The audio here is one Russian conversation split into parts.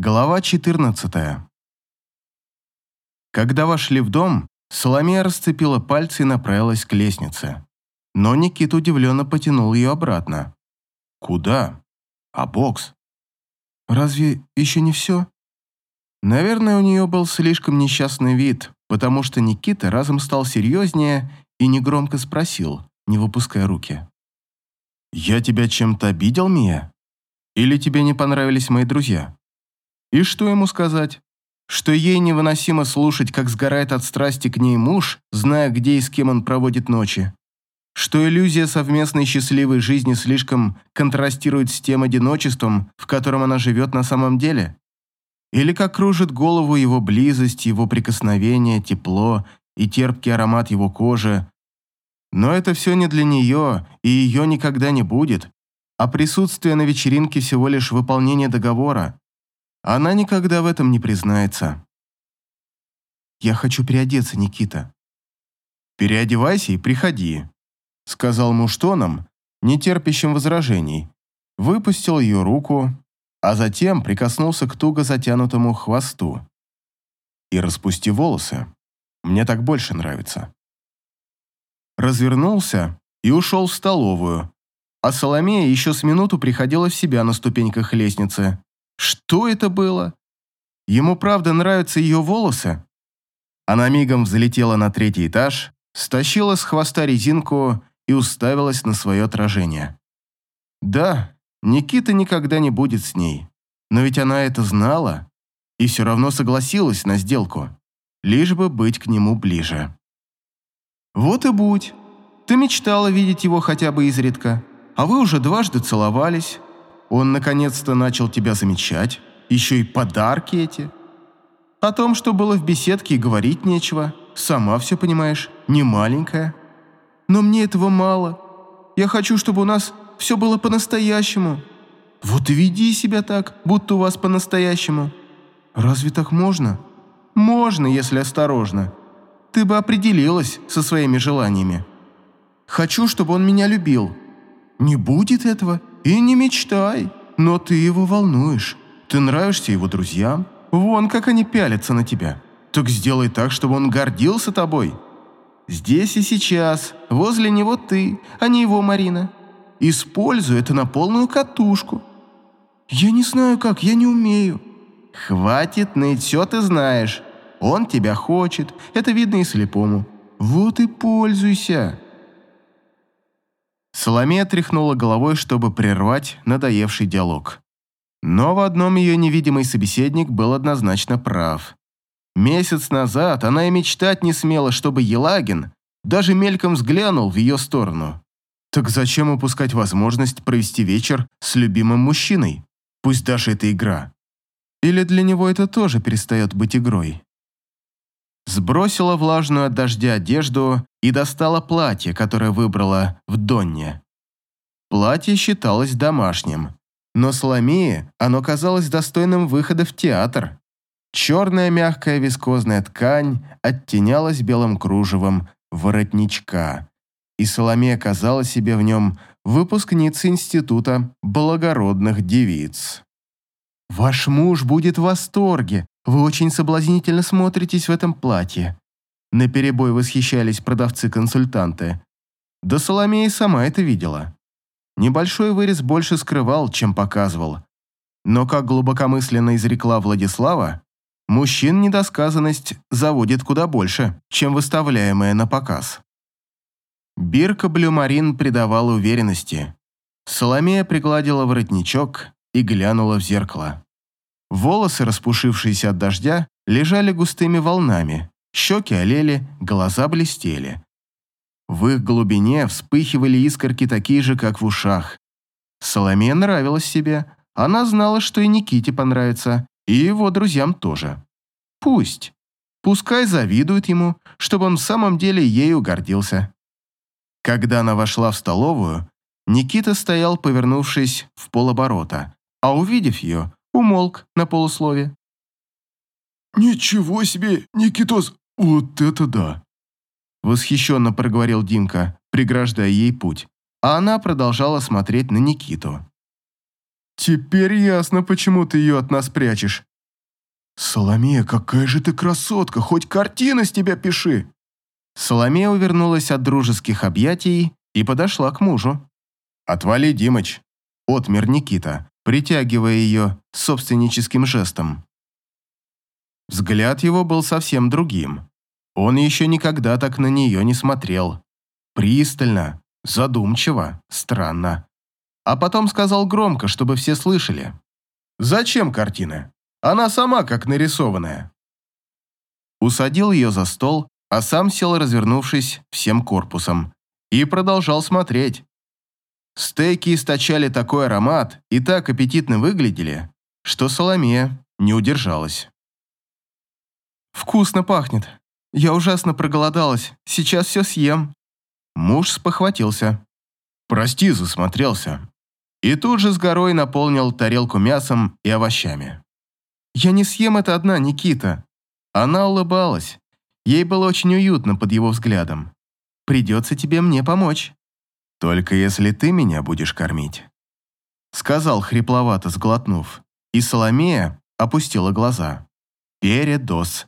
Глава 14. Когда вошли в дом, Соломея расцепила пальцы и направилась к лестнице. Но Никита удивленно потянул ее обратно. «Куда? А бокс?» «Разве еще не все?» Наверное, у нее был слишком несчастный вид, потому что Никита разом стал серьезнее и негромко спросил, не выпуская руки. «Я тебя чем-то обидел, Мия? Или тебе не понравились мои друзья?» И что ему сказать? Что ей невыносимо слушать, как сгорает от страсти к ней муж, зная, где и с кем он проводит ночи. Что иллюзия совместной счастливой жизни слишком контрастирует с тем одиночеством, в котором она живет на самом деле. Или как кружит голову его близость, его прикосновение, тепло и терпкий аромат его кожи. Но это все не для нее, и ее никогда не будет. А присутствие на вечеринке всего лишь выполнение договора, она никогда в этом не признается. «Я хочу переодеться, Никита». «Переодевайся и приходи», — сказал муж тоном, не терпящим возражений. Выпустил ее руку, а затем прикоснулся к туго затянутому хвосту. «И распусти волосы. Мне так больше нравится». Развернулся и ушел в столовую, а Соломея еще с минуту приходила в себя на ступеньках лестницы. Что это было? Ему правда нравятся ее волосы? Она мигом взлетела на третий этаж, стащила с хвоста резинку и уставилась на свое отражение. Да, Никита никогда не будет с ней. Но ведь она это знала и все равно согласилась на сделку, лишь бы быть к нему ближе. Вот и будь. Ты мечтала видеть его хотя бы изредка, а вы уже дважды целовались, он наконец-то начал тебя замечать, еще и подарки эти. О том, что было в беседке, и говорить нечего. Сама все понимаешь, не маленькая. Но мне этого мало. Я хочу, чтобы у нас все было по-настоящему. Вот и веди себя так, будто у вас по-настоящему. Разве так можно? Можно, если осторожно. Ты бы определилась со своими желаниями. Хочу, чтобы он меня любил. Не будет этого, и не мечтай, но ты его волнуешь. Ты нравишься его друзьям. Вон, как они пялятся на тебя. Так сделай так, чтобы он гордился тобой. Здесь и сейчас, возле него ты, а не его Марина. Используй это на полную катушку. Я не знаю как, я не умею. Хватит ныть, все ты знаешь. Он тебя хочет, это видно и слепому. Вот и пользуйся. Соломея тряхнула головой, чтобы прервать надоевший диалог. Но в одном ее невидимый собеседник был однозначно прав. Месяц назад она и мечтать не смела, чтобы Елагин даже мельком взглянул в ее сторону. Так зачем упускать возможность провести вечер с любимым мужчиной? Пусть даже это игра. Или для него это тоже перестает быть игрой? Сбросила влажную от дождя одежду и достала платье, которое выбрала в Донне. Платье считалось домашним, но Соломее оно казалось достойным выхода в театр. Черная мягкая вискозная ткань оттенялась белым кружевом воротничка, и Соломея казала себе в нем выпускницей Института благородных девиц. «Ваш муж будет в восторге вы очень соблазнительно смотритесь в этом платье». Наперебой восхищались продавцы-консультанты. Да Соломея сама это видела. Небольшой вырез больше скрывал, чем показывал. Но, как глубокомысленно изрекла Владислава, мужчин недосказанность заводит куда больше, чем выставляемая на показ. Бирка Блюмарин придавала уверенности. Соломея пригладила воротничок и глянула в зеркало. Волосы, распушившиеся от дождя, лежали густыми волнами, щеки олели, глаза блестели. В их глубине вспыхивали искорки такие же, как в ушах. Соломея нравилась себе, она знала, что и Никите понравится, и его друзьям тоже. Пусть. Пускай завидуют ему, чтобы он в самом деле ею гордился. Когда она вошла в столовую, Никита стоял, повернувшись в полоборота, а увидев ее, умолк на полуслове. «Ничего себе, Никитос, вот это да!» Восхищенно проговорил Димка, преграждая ей путь, а она продолжала смотреть на Никиту. «Теперь ясно, почему ты ее от нас прячешь. «Соломея, какая же ты красотка! Хоть картины с тебя пиши!» Соломея увернулась от дружеских объятий и подошла к мужу. «Отвали, Димыч!» – отмер Никита, притягивая ее собственническим жестом. Взгляд его был совсем другим. Он еще никогда так на нее не смотрел. Пристально, задумчиво, странно. А потом сказал громко, чтобы все слышали. «Зачем картины? Она сама как нарисованная». Усадил ее за стол, а сам сел, развернувшись всем корпусом, и продолжал смотреть. Стейки источали такой аромат и так аппетитно выглядели, что Соломея не удержалась. «Вкусно пахнет. Я ужасно проголодалась. Сейчас все съем». Муж спохватился. «Прости, засмотрелся». И тут же с горой наполнил тарелку мясом и овощами. «Я не съем это одна, Никита». Она улыбалась. Ей было очень уютно под его взглядом. «Придется тебе мне помочь». «Только если ты меня будешь кормить», — сказал хрипловато, сглотнув. И Соломея опустила глаза. Передоз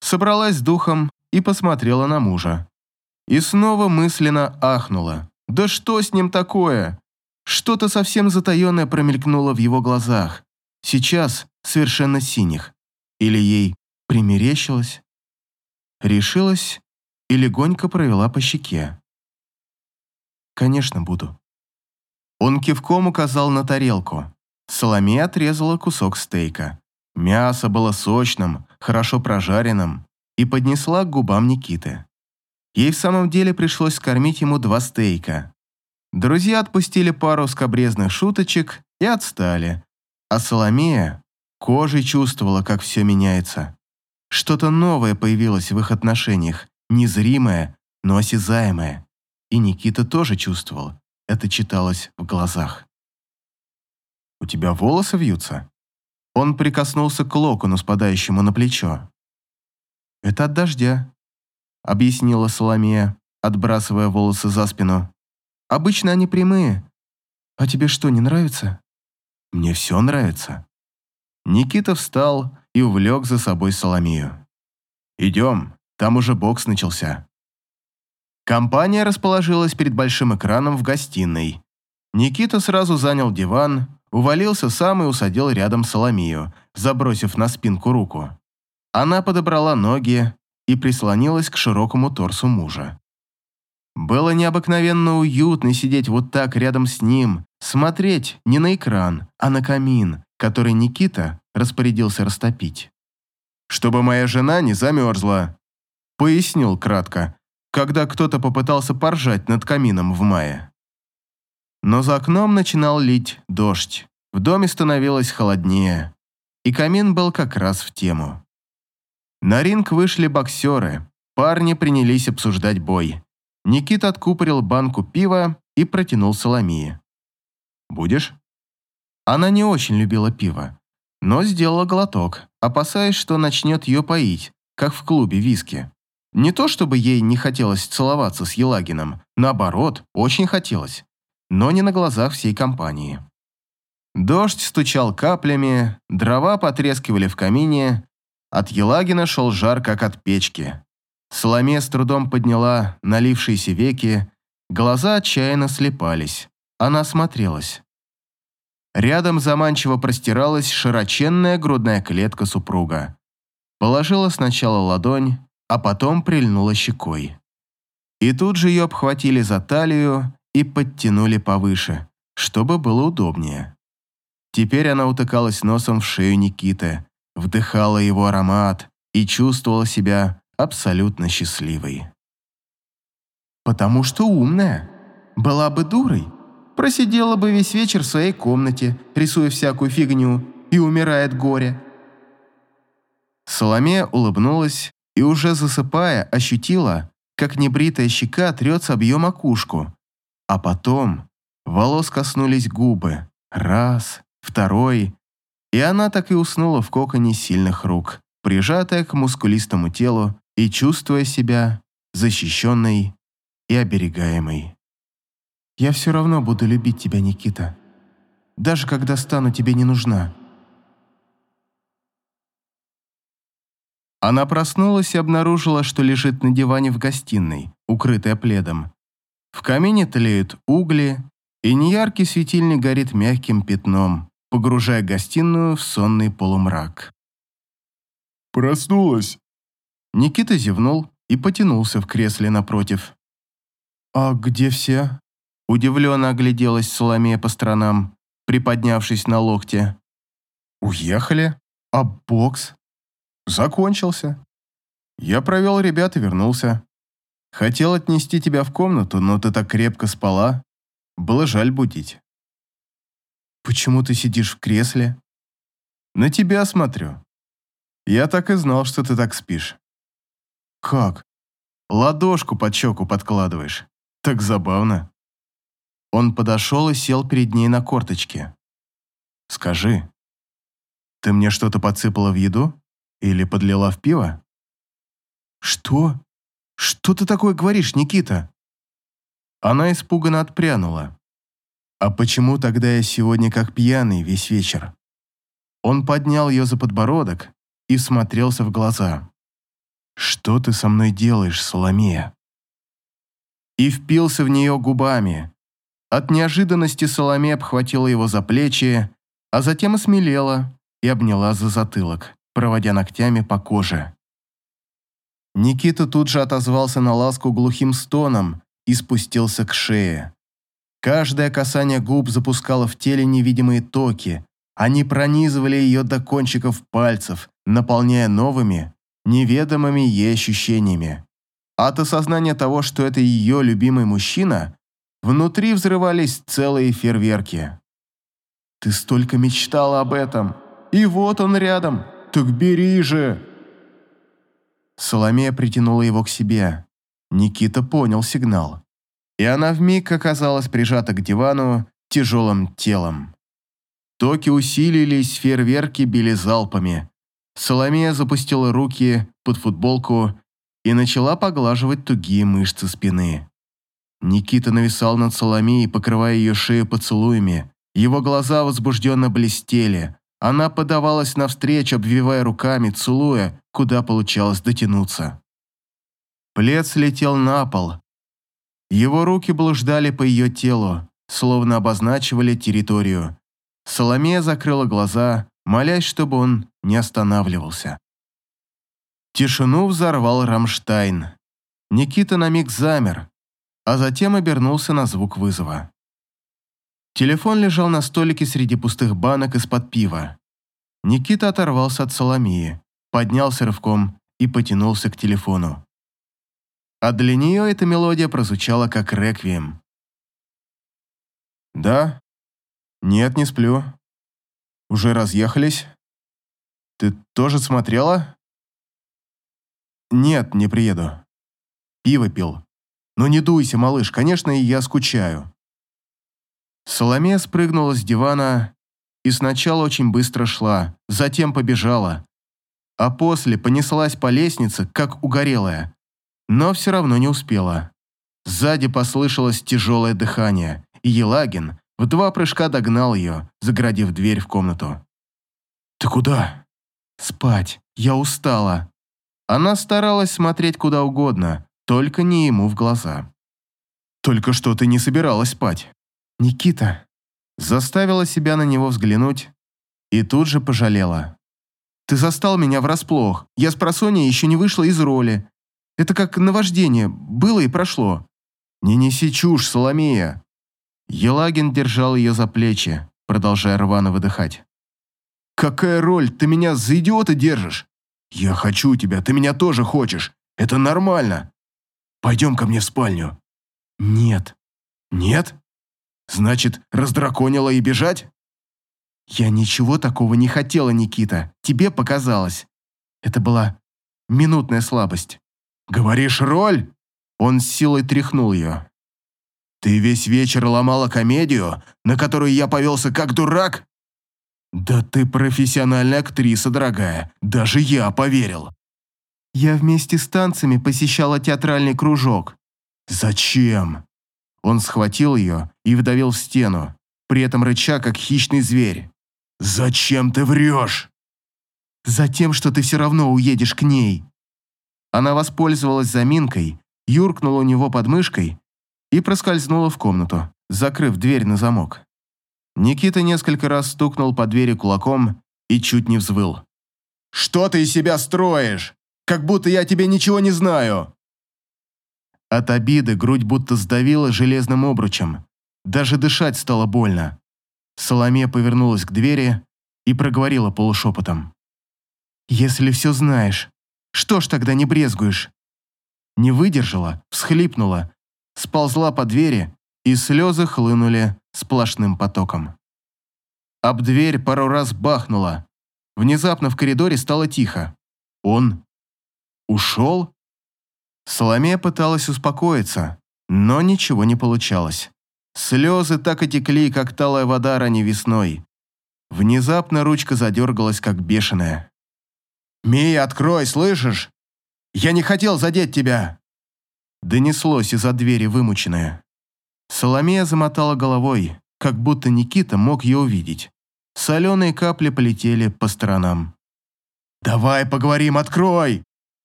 собралась духом и посмотрела на мужа. И снова мысленно ахнула. «Да что с ним такое?» Что-то совсем затаенное промелькнуло в его глазах. Сейчас совершенно синих. Или ей примерещилось? Решилась и легонько провела по щеке. «Конечно, буду». Он кивком указал на тарелку. Соломея отрезала кусок стейка. Мясо было сочным, хорошо прожаренным, и поднесла к губам Никиты. Ей в самом деле пришлось скормить ему два стейка. Друзья отпустили пару скобрезных шуточек и отстали, а Соломея кожей чувствовала, как все меняется. Что-то новое появилось в их отношениях, незримое, но осязаемое. И Никита тоже чувствовал, это читалось в глазах. «У тебя волосы вьются?» Он прикоснулся к локону, спадающему на плечо. «Это от дождя», — объяснила Соломея, отбрасывая волосы за спину. «Обычно они прямые. А тебе что, не нравится?» «Мне все нравится». Никита встал и увлек за собой Соломею. «Идем, там уже бокс начался». Компания расположилась перед большим экраном в гостиной. Никита сразу занял диван, Увалился сам и усадил рядом Соломию, забросив на спинку руку. Она подобрала ноги и прислонилась к широкому торсу мужа. Было необыкновенно уютно сидеть вот так рядом с ним, смотреть не на экран, а на камин, который Никита распорядился растопить. «Чтобы моя жена не замерзла», — пояснил кратко, когда кто-то попытался поржать над камином в мае. Но за окном начинал лить дождь. В доме становилось холоднее, и камин был как раз в тему. На ринг вышли боксеры. Парни принялись обсуждать бой. Никита откупорил банку пива и протянул Соломии. «Будешь?» Она не очень любила пиво, но сделала глоток, опасаясь, что начнет ее поить, как в клубе виски. Не то чтобы ей не хотелось целоваться с Елагином, наоборот, очень хотелось но не на глазах всей компании. Дождь стучал каплями, дрова потрескивали в камине, от Елагина шел жар, как от печки. Соломе с трудом подняла налившиеся веки, глаза отчаянно слепались. Она смотрелась. Рядом заманчиво простиралась широченная грудная клетка супруга. Положила сначала ладонь, а потом прильнула щекой. И тут же ее обхватили за талию и подтянули повыше, чтобы было удобнее. Теперь она утыкалась носом в шею Никиты, вдыхала его аромат и чувствовала себя абсолютно счастливой. «Потому что умная. Была бы дурой, просидела бы весь вечер в своей комнате, рисуя всякую фигню, и умирает горе». Соломея улыбнулась и, уже засыпая, ощутила, как небритая щека трется об ее макушку, а потом волос коснулись губы. Раз, второй. И она так и уснула в коконе сильных рук, прижатая к мускулистому телу и чувствуя себя защищенной и оберегаемой. «Я все равно буду любить тебя, Никита, даже когда стану тебе не нужна», Она проснулась и обнаружила, что лежит на диване в гостиной, укрытая пледом. В камине тлеют угли, и неяркий светильник горит мягким пятном, погружая гостиную в сонный полумрак. «Проснулась?» Никита зевнул и потянулся в кресле напротив. «А где все?» Удивленно огляделась Соломея по сторонам, приподнявшись на локте. «Уехали? А бокс?» «Закончился. Я провел ребят и вернулся. Хотел отнести тебя в комнату, но ты так крепко спала. Было жаль будить». «Почему ты сидишь в кресле?» «На тебя смотрю. Я так и знал, что ты так спишь». «Как?» «Ладошку под щеку подкладываешь. Так забавно». Он подошел и сел перед ней на корточке. «Скажи, ты мне что-то подсыпала в еду? Или подлила в пиво?» «Что? Что ты такое говоришь, Никита?» Она испуганно отпрянула. «А почему тогда я сегодня как пьяный весь вечер?» Он поднял ее за подбородок и смотрелся в глаза. «Что ты со мной делаешь, Соломея?» И впился в нее губами, от неожиданности Соломе обхватила его за плечи, а затем осмелела и обняла за затылок, проводя ногтями по коже. Никита тут же отозвался на ласку глухим стоном и спустился к шее. Каждое касание губ запускало в теле невидимые токи, они пронизывали ее до кончиков пальцев, наполняя новыми, неведомыми ей ощущениями. От осознания того, что это ее любимый мужчина, Внутри взрывались целые фейерверки. «Ты столько мечтала об этом, и вот он рядом, так бери же!» Соломея притянула его к себе. Никита понял сигнал. И она вмиг оказалась прижата к дивану тяжелым телом. Токи усилились, фейерверки били залпами. Соломея запустила руки под футболку и начала поглаживать тугие мышцы спины. Никита нависал над Соломеей, покрывая ее шею поцелуями. Его глаза возбужденно блестели. Она подавалась навстречу, обвивая руками, целуя, куда получалось дотянуться. Плед слетел на пол. Его руки блуждали по ее телу, словно обозначивали территорию. Соломея закрыла глаза, молясь, чтобы он не останавливался. Тишину взорвал Рамштайн. Никита на миг замер, а затем обернулся на звук вызова. Телефон лежал на столике среди пустых банок из-под пива. Никита оторвался от Соломии, поднялся рывком и потянулся к телефону. А для нее эта мелодия прозвучала как реквием. «Да? Нет, не сплю. Уже разъехались? Ты тоже смотрела?» «Нет, не приеду. Пиво пил. «Ну не дуйся, малыш, конечно, я скучаю». Соломея спрыгнула с дивана и сначала очень быстро шла, затем побежала, а после понеслась по лестнице, как угорелая, но все равно не успела. Сзади послышалось тяжелое дыхание, и Елагин в два прыжка догнал ее, заградив дверь в комнату. «Ты куда?» «Спать. Я устала». Она старалась смотреть куда угодно, только не ему в глаза. «Только что ты не собиралась спать». «Никита». Заставила себя на него взглянуть и тут же пожалела. «Ты застал меня врасплох. Я с просонья еще не вышла из роли. Это как наваждение. Было и прошло». «Не неси чушь, Соломея». Елагин держал ее за плечи, продолжая рвано выдыхать. «Какая роль? Ты меня за идиота держишь?» «Я хочу тебя, ты меня тоже хочешь. Это нормально. Пойдем ко мне в спальню». «Нет». «Нет? Значит, раздраконила и бежать?» «Я ничего такого не хотела, Никита. Тебе показалось. Это была минутная слабость». «Говоришь, роль?» Он с силой тряхнул ее. «Ты весь вечер ломала комедию, на которую я повелся как дурак?» «Да ты профессиональная актриса, дорогая. Даже я поверил». Я вместе с танцами посещала театральный кружок. Зачем? Он схватил ее и вдавил в стену, при этом рыча, как хищный зверь. «Зачем ты врешь?» Затем, что ты все равно уедешь к ней». Она воспользовалась заминкой, юркнула у него под мышкой и проскользнула в комнату, закрыв дверь на замок. Никита несколько раз стукнул по двери кулаком и чуть не взвыл. «Что ты из себя строишь? Как будто я тебе ничего не знаю!» От обиды грудь будто сдавила железным обручем. Даже дышать стало больно. Соломея повернулась к двери и проговорила полушепотом. «Если все знаешь, что ж тогда не брезгуешь?» Не выдержала, всхлипнула, сползла по двери, и слезы хлынули сплошным потоком. Об дверь пару раз бахнула. Внезапно в коридоре стало тихо. Он ушел? Соломея пыталась успокоиться, но ничего не получалось. Слезы так и текли, как талая вода ранней весной. Внезапно ручка задергалась, как бешеная. «Мия, открой, слышишь? Я не хотел задеть тебя!» Донеслось из-за двери вымученное. Соломея замотала головой, как будто Никита мог ее увидеть. Соленые капли полетели по сторонам. «Давай поговорим, открой!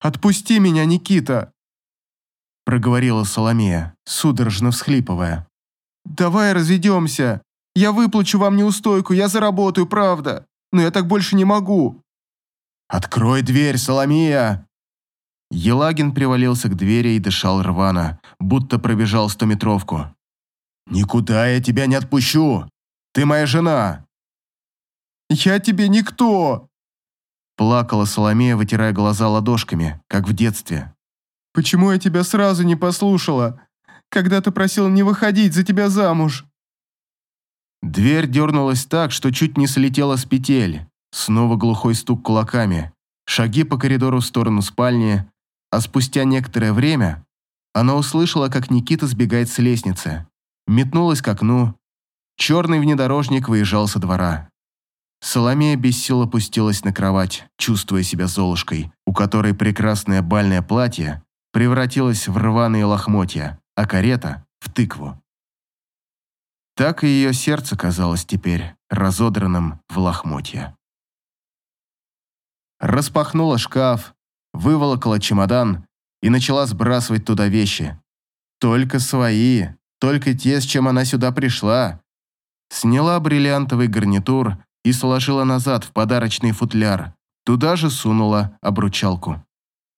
Отпусти меня, Никита!» Проговорила Соломея, судорожно всхлипывая. «Давай разведемся. Я выплачу вам неустойку, я заработаю, правда. Но я так больше не могу». «Открой дверь, Соломея!» Елагин привалился к двери и дышал рвано, будто пробежал стометровку. «Никуда я тебя не отпущу! Ты моя жена!» «Я тебе никто!» Плакала Соломея, вытирая глаза ладошками, как в детстве. «Почему я тебя сразу не послушала? Когда ты просил не выходить за тебя замуж?» Дверь дернулась так, что чуть не слетела с петель. Снова глухой стук кулаками. Шаги по коридору в сторону спальни, а спустя некоторое время она услышала, как Никита сбегает с лестницы. Метнулась к окну. Черный внедорожник выезжал со двора. Соломея без сил опустилась на кровать, чувствуя себя золушкой, у которой прекрасное бальное платье превратилось в рваные лохмотья, а карета — в тыкву. Так и ее сердце казалось теперь разодранным в лохмотья. Распахнула шкаф, выволокла чемодан и начала сбрасывать туда вещи. Только свои, только те, с чем она сюда пришла. Сняла бриллиантовый гарнитур и сложила назад в подарочный футляр. Туда же сунула обручалку.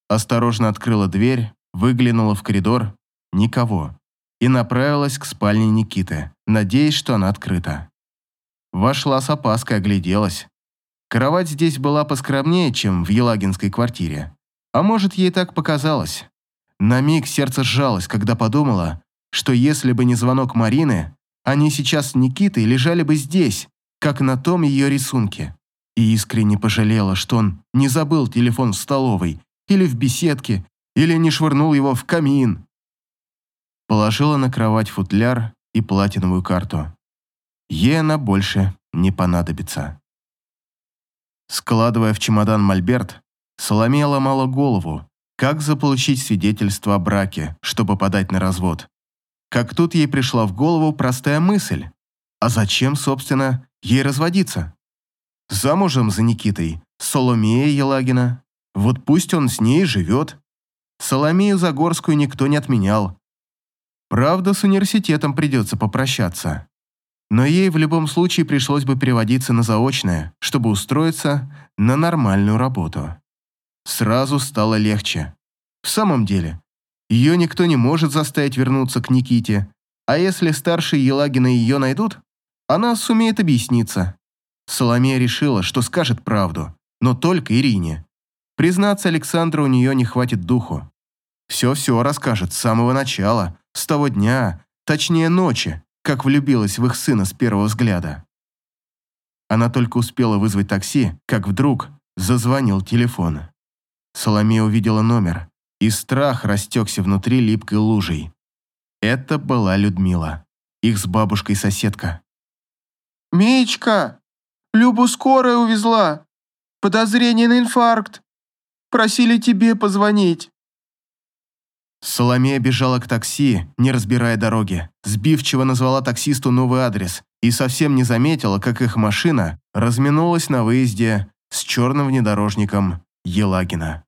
Осторожно открыла дверь, выглянула в коридор. Никого. И направилась к спальне Никиты, надеясь, что она открыта. Вошла с опаской, огляделась. Кровать здесь была поскромнее, чем в Елагинской квартире. А может, ей так показалось. На миг сердце сжалось, когда подумала, что если бы не звонок Марины, они сейчас с Никитой лежали бы здесь, как на том ее рисунке. И искренне пожалела, что он не забыл телефон в столовой, или в беседке, или не швырнул его в камин. Положила на кровать футляр и платиновую карту. Ей она больше не понадобится. Складывая в чемодан мольберт, Соломея ломала голову, как заполучить свидетельство о браке, чтобы подать на развод. Как тут ей пришла в голову простая мысль. А зачем, собственно, ей разводиться? Замужем за Никитой, Соломея Елагина. Вот пусть он с ней живет. Соломею Загорскую никто не отменял. Правда, с университетом придется попрощаться. Но ей в любом случае пришлось бы переводиться на заочное, чтобы устроиться на нормальную работу. Сразу стало легче. В самом деле, ее никто не может заставить вернуться к Никите, а если старшие Елагина ее найдут, она сумеет объясниться. Соломея решила, что скажет правду, но только Ирине. Признаться Александру у нее не хватит духу. Все-все расскажет с самого начала, с того дня, точнее ночи, как влюбилась в их сына с первого взгляда. Она только успела вызвать такси, как вдруг зазвонил телефон. Соломея увидела номер и страх растекся внутри липкой лужей. Это была Людмила, их с бабушкой соседка. «Мечка, Любу скорая увезла. Подозрение на инфаркт. Просили тебе позвонить». Соломея бежала к такси, не разбирая дороги, сбивчиво назвала таксисту новый адрес и совсем не заметила, как их машина разминулась на выезде с черным внедорожником Елагина.